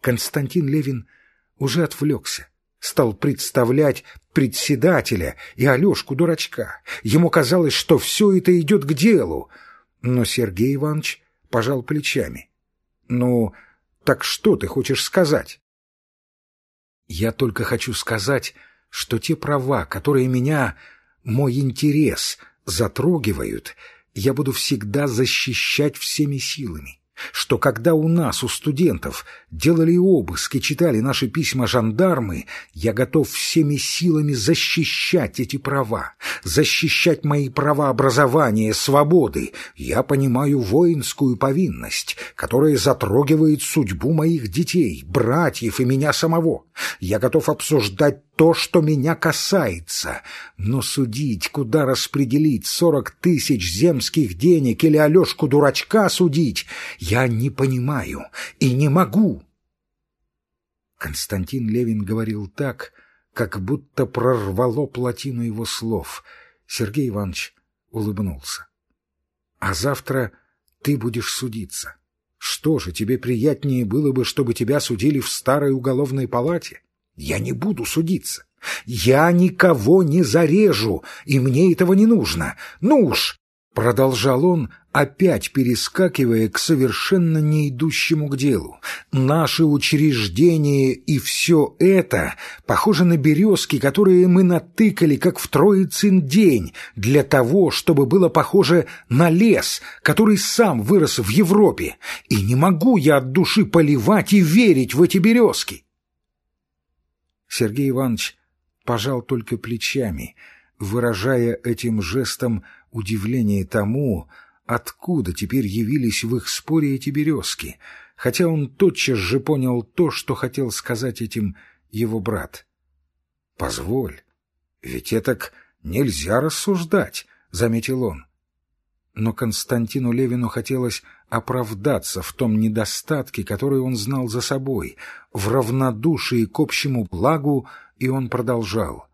Константин Левин уже отвлекся, стал представлять председателя и Алешку-дурачка. Ему казалось, что все это идет к делу. Но Сергей Иванович пожал плечами. «Ну, так что ты хочешь сказать?» «Я только хочу сказать, что те права, которые меня, мой интерес, затрогивают, я буду всегда защищать всеми силами что когда у нас, у студентов, делали обыски, читали наши письма жандармы, я готов всеми силами защищать эти права, защищать мои права образования, свободы. Я понимаю воинскую повинность, которая затрогивает судьбу моих детей, братьев и меня самого. Я готов обсуждать то, что меня касается. Но судить, куда распределить сорок тысяч земских денег или Алешку-дурачка судить, я не понимаю и не могу. Константин Левин говорил так, как будто прорвало плотину его слов. Сергей Иванович улыбнулся. — А завтра ты будешь судиться. Что же, тебе приятнее было бы, чтобы тебя судили в старой уголовной палате? — я не буду судиться. Я никого не зарежу, и мне этого не нужно. Ну уж, — продолжал он, опять перескакивая к совершенно не идущему к делу. «Наши учреждения и все это похоже на березки, которые мы натыкали, как в Троицын день, для того, чтобы было похоже на лес, который сам вырос в Европе. И не могу я от души поливать и верить в эти березки». Сергей Иванович пожал только плечами, выражая этим жестом удивление тому, откуда теперь явились в их споре эти березки, хотя он тотчас же понял то, что хотел сказать этим его брат. «Позволь, ведь это нельзя рассуждать», — заметил он. Но Константину Левину хотелось оправдаться в том недостатке, который он знал за собой, в равнодушии к общему благу, и он продолжал.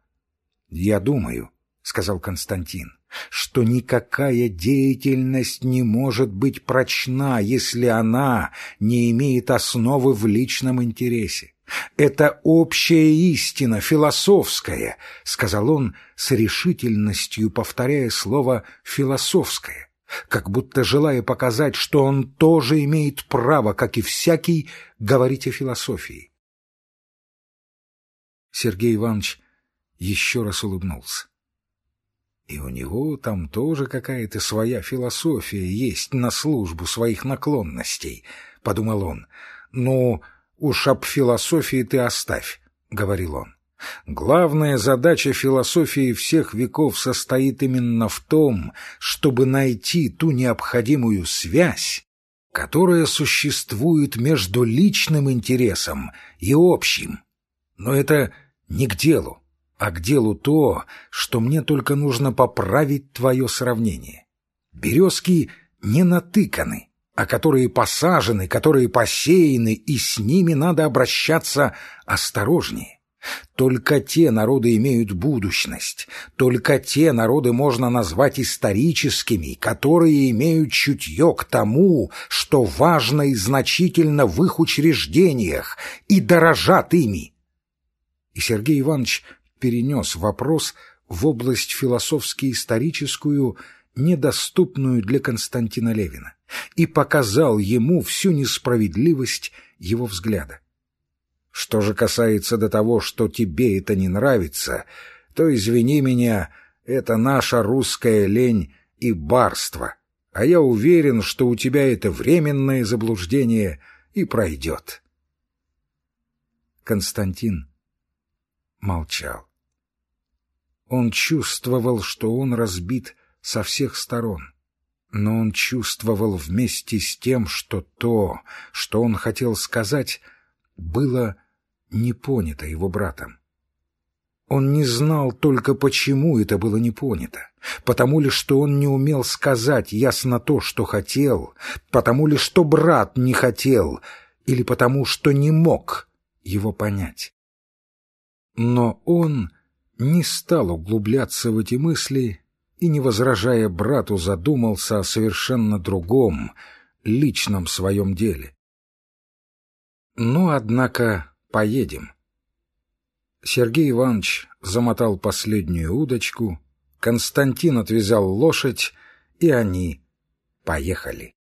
«Я думаю», — сказал Константин, — «что никакая деятельность не может быть прочна, если она не имеет основы в личном интересе. Это общая истина, философская», — сказал он с решительностью, повторяя слово «философская» как будто желая показать, что он тоже имеет право, как и всякий, говорить о философии. Сергей Иванович еще раз улыбнулся. И у него там тоже какая-то своя философия есть на службу своих наклонностей, — подумал он. — Ну, уж об философии ты оставь, — говорил он. Главная задача философии всех веков состоит именно в том, чтобы найти ту необходимую связь, которая существует между личным интересом и общим. Но это не к делу, а к делу то, что мне только нужно поправить твое сравнение. Березки не натыканы, а которые посажены, которые посеяны, и с ними надо обращаться осторожнее. Только те народы имеют будущность, только те народы можно назвать историческими, которые имеют чутье к тому, что важно и значительно в их учреждениях, и дорожат ими. И Сергей Иванович перенес вопрос в область философски-историческую, недоступную для Константина Левина, и показал ему всю несправедливость его взгляда. Что же касается до того, что тебе это не нравится, то, извини меня, это наша русская лень и барство, а я уверен, что у тебя это временное заблуждение и пройдет. Константин молчал. Он чувствовал, что он разбит со всех сторон, но он чувствовал вместе с тем, что то, что он хотел сказать, было не понято его братом. Он не знал только, почему это было не понято. Потому ли, что он не умел сказать ясно то, что хотел, потому ли, что брат не хотел, или потому, что не мог его понять. Но он не стал углубляться в эти мысли и, не возражая брату, задумался о совершенно другом, личном своем деле. Ну, однако, поедем. Сергей Иванович замотал последнюю удочку, Константин отвязал лошадь, и они поехали.